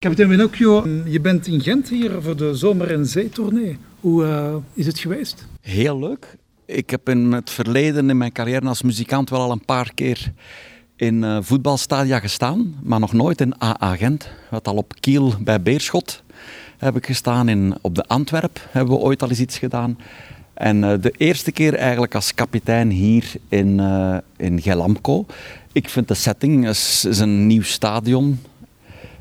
Kapitein Winocchio, je bent in Gent hier voor de Zomer- en Zeetournee. Hoe uh, is het geweest? Heel leuk. Ik heb in het verleden in mijn carrière als muzikant wel al een paar keer in uh, voetbalstadia gestaan, maar nog nooit in AA Gent. Wat al op Kiel bij Beerschot heb ik gestaan. In, op de Antwerp hebben we ooit al eens iets gedaan. En uh, de eerste keer eigenlijk als kapitein hier in, in Gelamco. Ik vind de setting is, is een nieuw stadion.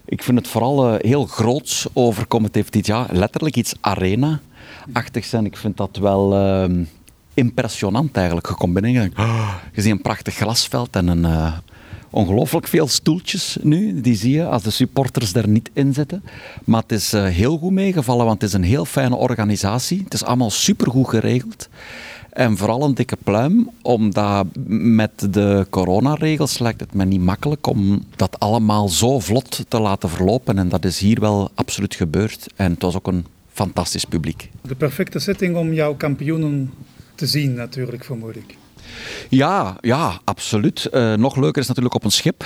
Ik vind het vooral uh, heel groots overkomen. Het heeft iets, letterlijk iets arena-achtig zijn. Ik vind dat wel ehm, impressionant eigenlijk gecombineerd. Oh, je ziet een prachtig glasveld en een uh, ongelooflijk veel stoeltjes nu. Die zie je als de supporters er niet in zitten. Maar het is uh, heel goed meegevallen, want het is een heel fijne organisatie. Het is allemaal supergoed geregeld. En vooral een dikke pluim, omdat met de coronaregels lijkt het me niet makkelijk om dat allemaal zo vlot te laten verlopen. En dat is hier wel absoluut gebeurd. En het was ook een fantastisch publiek. De perfecte setting om jouw kampioenen te zien, natuurlijk, vermoed ik. Ja, ja, absoluut. Uh, nog leuker is natuurlijk op een schip.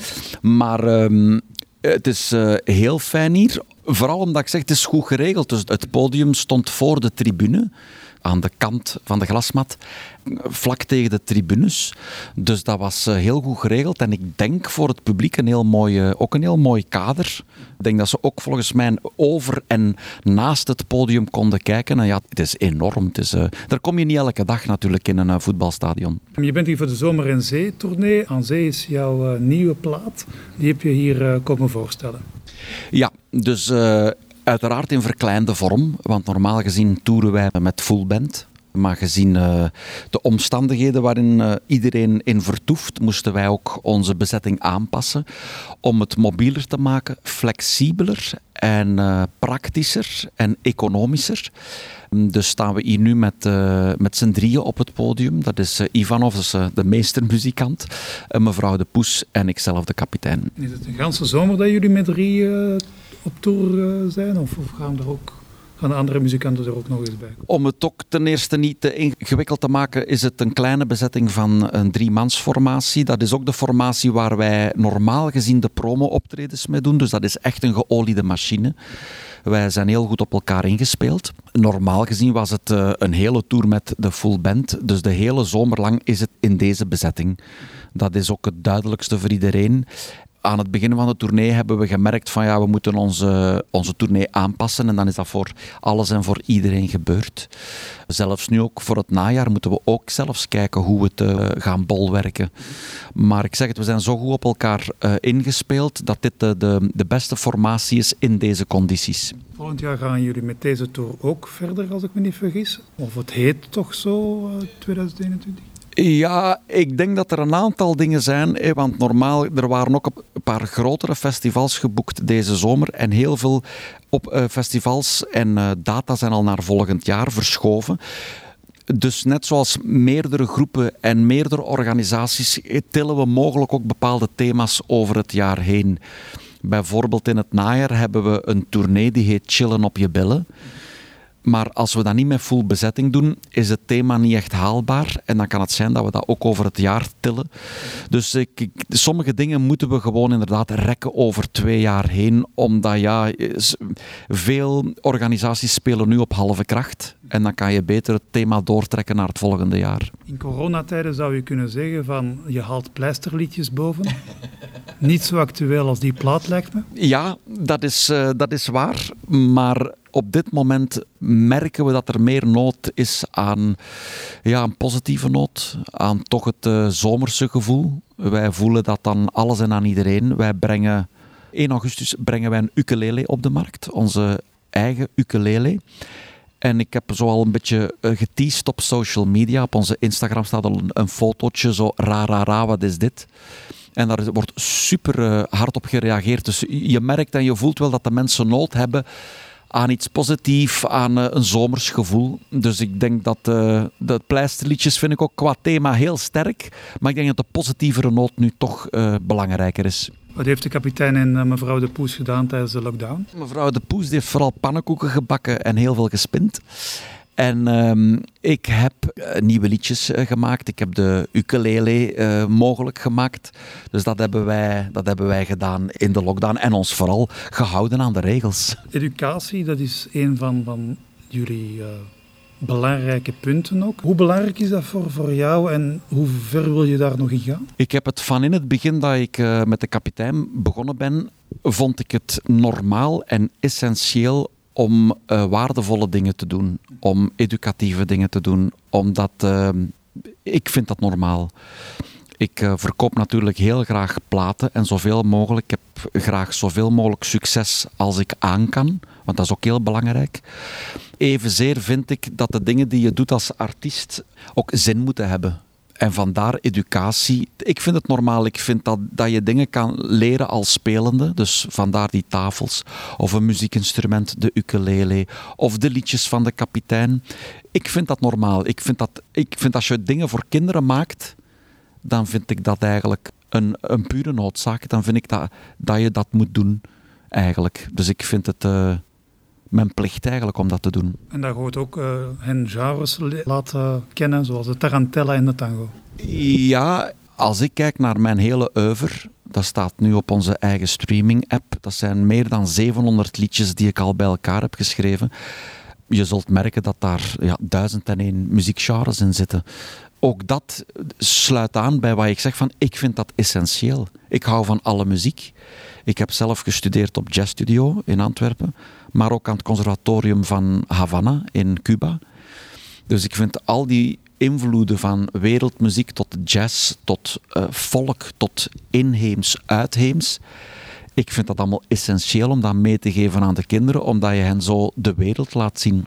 maar um, het is uh, heel fijn hier. Vooral omdat ik zeg, het is goed geregeld. Dus het podium stond voor de tribune aan de kant van de glasmat, vlak tegen de tribunes. Dus dat was heel goed geregeld. En ik denk voor het publiek een heel mooi, ook een heel mooi kader. Ik denk dat ze ook volgens mij over en naast het podium konden kijken. En ja, het is enorm. Het is, uh, daar kom je niet elke dag natuurlijk in een uh, voetbalstadion. Je bent hier voor de Zomer- en Zee-tournee. Aan Zee is jouw uh, nieuwe plaat. Die heb je hier komen voorstellen. Ja, dus Uiteraard in verkleinde vorm, want normaal gezien toeren wij met full band. Maar gezien uh, de omstandigheden waarin uh, iedereen in vertoeft, moesten wij ook onze bezetting aanpassen om het mobieler te maken, flexibeler en uh, praktischer en economischer. Dus staan we hier nu met, met z'n drieën op het podium. Dat is Ivanov, dus, de meestermuzikant, mevrouw De Poes en ikzelf, de kapitein. Is het een ganse zomer dat jullie met drie op tour zijn? Of, of gaan er ook gaan de andere muzikanten er ook nog eens bij? Om het ook ten eerste niet te ingewikkeld te maken, is het een kleine bezetting van een driemansformatie. Dat is ook de formatie waar wij normaal gezien de promo-optredens mee doen. Dus dat is echt een geoliede machine. Wij zijn heel goed op elkaar ingespeeld. Normaal gezien was het uh, een hele tour met de full band. Dus de hele zomer lang is het in deze bezetting. Dat is ook het duidelijkste voor iedereen aan het begin van de tournee hebben we gemerkt van ja, we moeten onze, onze tournee aanpassen en dan is dat voor alles en voor iedereen gebeurd. Zelfs nu ook voor het najaar moeten we ook zelfs kijken hoe we het gaan bolwerken. Maar ik zeg het, we zijn zo goed op elkaar uh, ingespeeld dat dit de, de, de beste formatie is in deze condities. Volgend jaar gaan jullie met deze tour ook verder, als ik me niet vergis. Of het heet toch zo, uh, 2021? Ja, ik denk dat er een aantal dingen zijn. Want normaal, er waren ook een paar grotere festivals geboekt deze zomer. En heel veel op uh, festivals en uh, data zijn al naar volgend jaar verschoven. Dus net zoals meerdere groepen en meerdere organisaties tillen we mogelijk ook bepaalde thema's over het jaar heen. Bijvoorbeeld in het najaar hebben we een tournee die heet Chillen op je billen. Maar als we dat niet met full bezetting doen, is het thema niet echt haalbaar. En dan kan het zijn dat we dat ook over het jaar tillen. Dus ik, sommige dingen moeten we gewoon inderdaad rekken over twee jaar heen. Omdat ja, veel organisaties spelen nu op halve kracht. En dan kan je beter het thema doortrekken naar het volgende jaar. In coronatijden zou je kunnen zeggen van je haalt pleisterliedjes boven. Niet zo actueel als die plaat lijkt me. Ja, dat is, uh, dat is waar. Maar op dit moment merken we dat er meer nood is aan ja, een positieve noot, aan toch het uh, zomerse gevoel. Wij voelen dat dan alles en aan iedereen. Wij brengen 1 augustus brengen wij een ukulele op de markt, onze eigen ukulele. En ik heb zo al een beetje uh, geteased op social media. Op onze Instagram staat al een, fotootje, zo ra, ra, ra, wat is dit? En daar wordt super uh, hard op gereageerd. Dus je merkt en je voelt wel dat de mensen nood hebben aan iets positiefs, aan uh, een zomers gevoel. Dus ik denk dat uh, de pleisterliedjes vind ik ook qua thema heel sterk. Maar ik denk dat de positievere noot nu toch belangrijker is. Wat heeft de kapitein en mevrouw de Poes gedaan tijdens de lockdown? Mevrouw de Poes heeft vooral pannenkoeken gebakken en heel veel gespind. En ehm, ik heb eh, nieuwe liedjes eh, gemaakt. Ik heb de ukulele uh, mogelijk gemaakt. Dus dat hebben, wij, dat hebben wij gedaan in de lockdown. En ons vooral gehouden aan de regels. Educatie, dat is een van, van jullie belangrijke punten ook. Hoe belangrijk is dat voor, voor jou en hoe ver wil je daar nog in gaan? Ik heb het van in het begin dat ik uh, met de kapitein begonnen ben, vond ik het normaal en essentieel om uh, waardevolle dingen te doen, om educatieve dingen te doen, omdat uh, ik vind dat normaal. Ik uh, verkoop natuurlijk heel graag platen en zoveel mogelijk. Ik heb graag zoveel mogelijk succes als ik aan kan, want dat is ook heel belangrijk. Evenzeer vind ik dat de dingen die je doet als artiest ook zin moeten hebben. En vandaar educatie. Ik vind het normaal. Ik vind dat, dat je dingen kan leren als spelende. Dus vandaar die tafels. Of een muziekinstrument, de ukulele. Of de liedjes van de kapitein. Ik vind dat normaal. Ik vind dat, ik vind als je dingen voor kinderen maakt, dan vind ik dat eigenlijk een, een pure noodzaak. Dan vind ik dat, dat je dat moet doen, eigenlijk. Dus ik vind het... Uh, mijn plicht eigenlijk om dat te doen. En dat hoort ook uh, hen genres laten kennen, zoals de tarantella en de tango. Ja, als ik kijk naar mijn hele oeuvre, dat staat nu op onze eigen streaming-app. Dat zijn meer dan 700 liedjes die ik al bij elkaar heb geschreven. Je zult merken dat daar ja, duizend en één muziekgenres in zitten. Ook dat sluit aan bij wat ik zeg van ik vind dat essentieel. Ik hou van alle muziek. Ik heb zelf gestudeerd op Jazz Studio in Antwerpen maar ook aan het conservatorium van Havana in Cuba. Dus ik vind al die invloeden van wereldmuziek tot jazz, tot uh, volk, tot inheems, uitheems. Ik vind dat allemaal essentieel om dat mee te geven aan de kinderen, omdat je hen zo de wereld laat zien.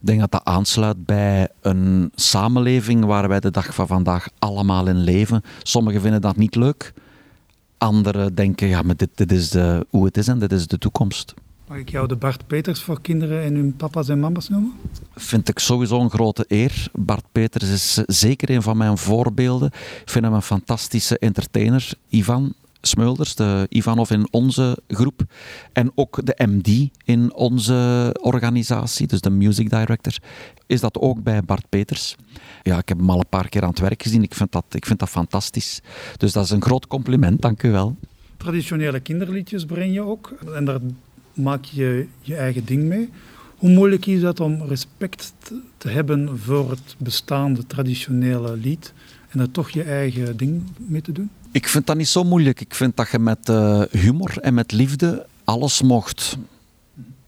Ik denk dat dat aansluit bij een samenleving waar wij de dag van vandaag allemaal in leven. Sommigen vinden dat niet leuk. Anderen denken, ja, maar dit, dit is de, hoe het is en dit is de toekomst. Mag ik jou de Bart Peters voor kinderen en hun papa's en mama's noemen? Vind ik sowieso een grote eer. Bart Peters is zeker een van mijn voorbeelden. Ik vind hem een fantastische entertainer. Ivan Smulders, de Ivanov in onze groep. En ook de MD in onze organisatie, dus de music director, is dat ook bij Bart Peters. Ja, ik heb hem al een paar keer aan het werk gezien. Ik vind dat, ik vind dat fantastisch. Dus dat is een groot compliment, dank u wel. Traditionele kinderliedjes breng je ook. En daar maak je je eigen ding mee. Hoe moeilijk is dat om respect te hebben voor het bestaande traditionele lied en er toch je eigen ding mee te doen? Ik vind dat niet zo moeilijk. Ik vind dat je met uh, humor en met liefde alles mocht.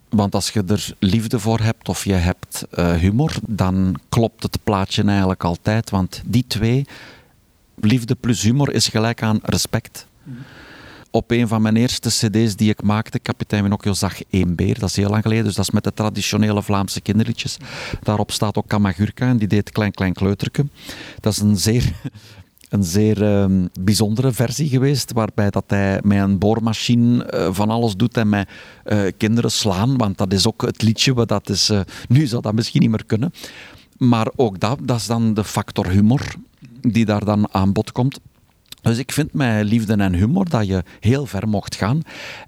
Want als je er liefde voor hebt of je hebt uh, humor, dan klopt het plaatje eigenlijk altijd. Want die twee, liefde plus humor, is gelijk aan respect. Op een van mijn eerste cd's die ik maakte, Kapitein Minocchio zag één beer, dat is heel lang geleden, dus dat is met de traditionele Vlaamse kinderliedjes. Daarop staat ook Kamagurka en die deed Klein Klein Kleuterke. Dat is een zeer, een zeer uh, bijzondere versie geweest, waarbij dat hij met een boormachine uh, van alles doet en met uh, kinderen slaan, want dat is ook het liedje, wat dat is, eh, nu zou dat misschien niet meer kunnen. Maar ook dat, dat is dan de factor humor die daar dan aan bod komt. Dus ik vind met liefde en humor dat je heel ver mocht gaan.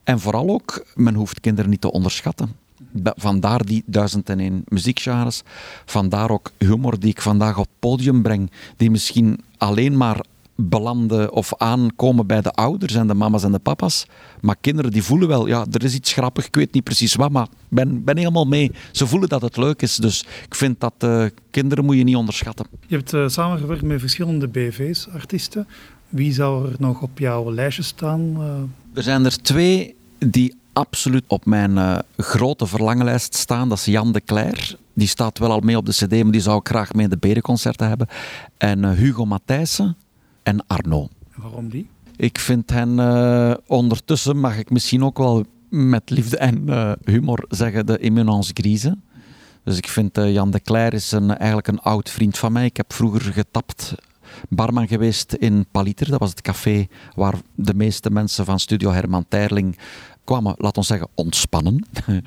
En vooral ook, men hoeft kinderen niet te onderschatten. Vandaar die duizend en één muziekgenres. Vandaar ook humor die ik vandaag op het podium breng. Die misschien alleen maar belanden of aankomen bij de ouders en de mama's en de papa's. Maar kinderen die voelen wel, ja, er is iets grappig, ik weet niet precies wat, maar ik ben, ben helemaal mee. Ze voelen dat het leuk is. Dus ik vind dat uh, kinderen moet je niet onderschatten. Je hebt uh, samengewerkt met verschillende BV's, artiesten. Wie zou er nog op jouw lijstje staan? Uh... Er zijn er twee die absoluut op mijn uh, grote verlanglijst staan. Dat is Jan de Cler. Die staat wel al mee op de cd, maar die zou ik graag mee in de Berenconcerten hebben. En uh, Hugo Matthijssen en Arno. waarom die? Ik vind hen ondertussen, mag ik misschien ook wel met liefde en humor zeggen, de immunance grise. Dus ik vind Jan de Cler is een, eigenlijk een oud vriend van mij. Ik heb vroeger getapt barman geweest in Paliter. Dat was het café waar de meeste mensen van Studio Herman Terling kwamen, laat ons zeggen, ontspannen.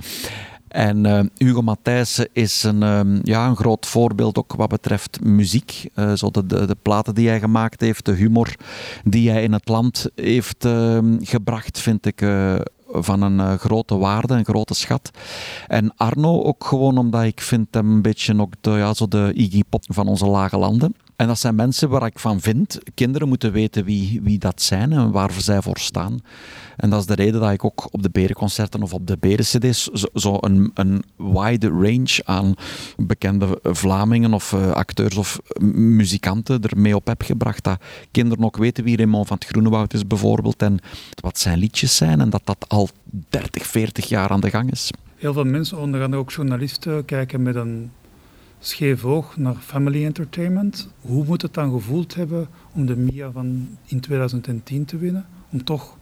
En uh, Hugo Matthijssen is een, um, ja, een groot voorbeeld ook wat betreft muziek. Uh, zo de, de, platen die hij gemaakt heeft, de humor die hij in het land heeft uh, gebracht, vind ik uh, van een grote waarde, een grote schat. En Arno ook gewoon omdat ik vind hem een beetje ook de, ja, zo de Iggy Pop van onze lage landen. En dat zijn mensen waar ik van vind, kinderen moeten weten wie, wie dat zijn en waar zij voor staan. En dat is de reden dat ik ook op de berenconcerten of op de berencd's zo, een, een wide range aan bekende Vlamingen of uh, acteurs of muzikanten ermee op heb gebracht. Dat kinderen ook weten wie Raymond van het Groenewoud is bijvoorbeeld en wat zijn liedjes zijn en dat dat al 30, 40 jaar aan de gang is. Heel veel mensen, onder andere ook journalisten, kijken met een scheef oog naar family entertainment. Hoe moet het dan gevoeld hebben om de MIA van in 2010 te winnen? Om toch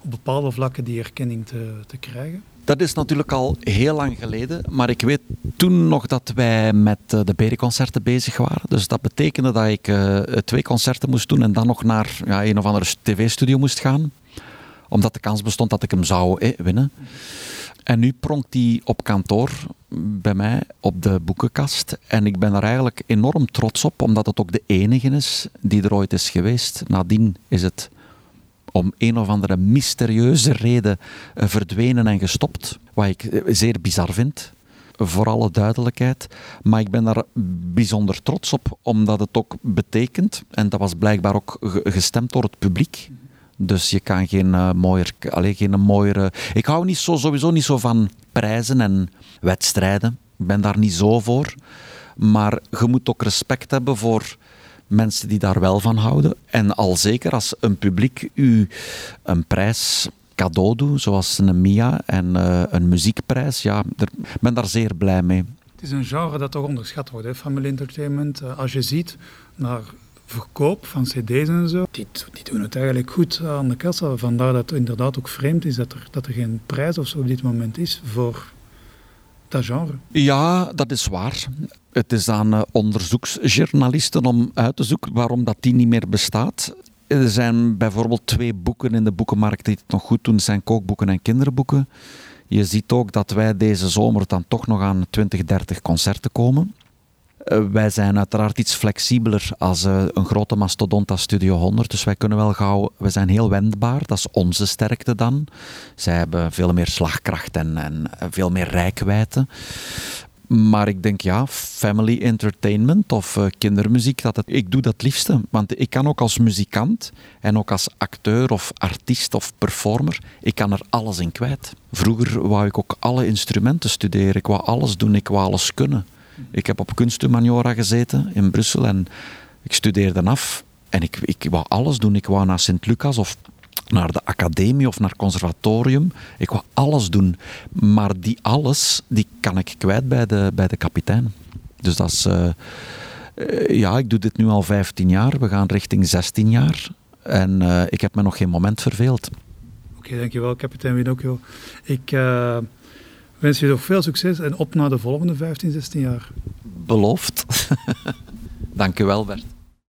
op bepaalde vlakken die erkenning te, te krijgen? Dat is natuurlijk al heel lang geleden, maar ik weet toen nog dat wij met eh, de Berenconcerten bezig waren. Dus dat betekende dat ik uh, twee concerten moest doen en dan nog naar ja, een of andere tv-studio moest gaan. Omdat de kans bestond dat ik hem zou winnen. En nu pronkt hij op kantoor bij mij op de boekenkast. En ik ben er eigenlijk enorm trots op, omdat het ook de enige is die er ooit is geweest. Nadien is het om een of andere mysterieuze reden eh, verdwenen en gestopt. Wat ik eh, zeer bizar vind voor alle duidelijkheid. Maar ik ben daar bijzonder trots op, omdat het ook betekent, en dat was blijkbaar ook gestemd door het publiek. Dus je kan geen uh, mooier, alleen geen mooiere. Ik hou niet zo, sowieso niet zo van prijzen en wedstrijden. Ik ben daar niet zo voor. Maar je moet ook respect hebben voor mensen die daar wel van houden. En al zeker als een publiek u een prijs cadeau doet, zoals een Mia en uh, een muziekprijs, ja, ik ben daar zeer blij mee. Het is een genre dat toch onderschat wordt, hè? family entertainment. Uh, als je ziet naar verkoop van cd's en zo, die, doen het eigenlijk goed aan de kassa. Vandaar dat het inderdaad ook vreemd is dat er, dat er geen prijs of zo op dit moment is voor dat genre. Ja, dat is waar. Het is aan uh, onderzoeksjournalisten om uit te zoeken waarom dat die niet meer bestaat. Er zijn bijvoorbeeld twee boeken in de boekenmarkt die het nog goed doen. Zijn kookboeken en kinderboeken. Je ziet ook dat wij deze zomer dan toch nog aan 20, 30 concerten komen. Eh, wij zijn uiteraard iets flexibeler als uh, een grote mastodont als Studio 100. Dus wij kunnen wel gauw, we zijn heel wendbaar. Dat is onze sterkte dan. Zij hebben veel meer slagkracht en, en veel meer rijkwijde. Maar ik denk ja, family entertainment of uh, kindermuziek, dat ik doe dat liefste. Want ik kan ook als muzikant en ook als acteur of artiest of performer, ik kan er alles in kwijt. Vroeger wou ik ook alle instrumenten studeren, ik wou alles doen, ik wou alles kunnen. Ik heb op kunsthumaniora gezeten in Brussel en ik studeerde af. En ik, ik wou alles doen. Ik wou naar Sint-Lucas of naar de academie of naar conservatorium. Ik wou alles doen. Maar die alles, die kan ik kwijt bij de, bij de kapitein. Dus dat is... Uh, ja, ik doe dit nu al 15 jaar. We gaan richting 16 jaar. En uh, ik heb me nog geen moment verveeld. Oké, dankjewel, kapitein Winocchio. Ik... Wens je nog veel succes en op naar de volgende 15, 16 jaar. Beloofd. Dank u wel, Bert.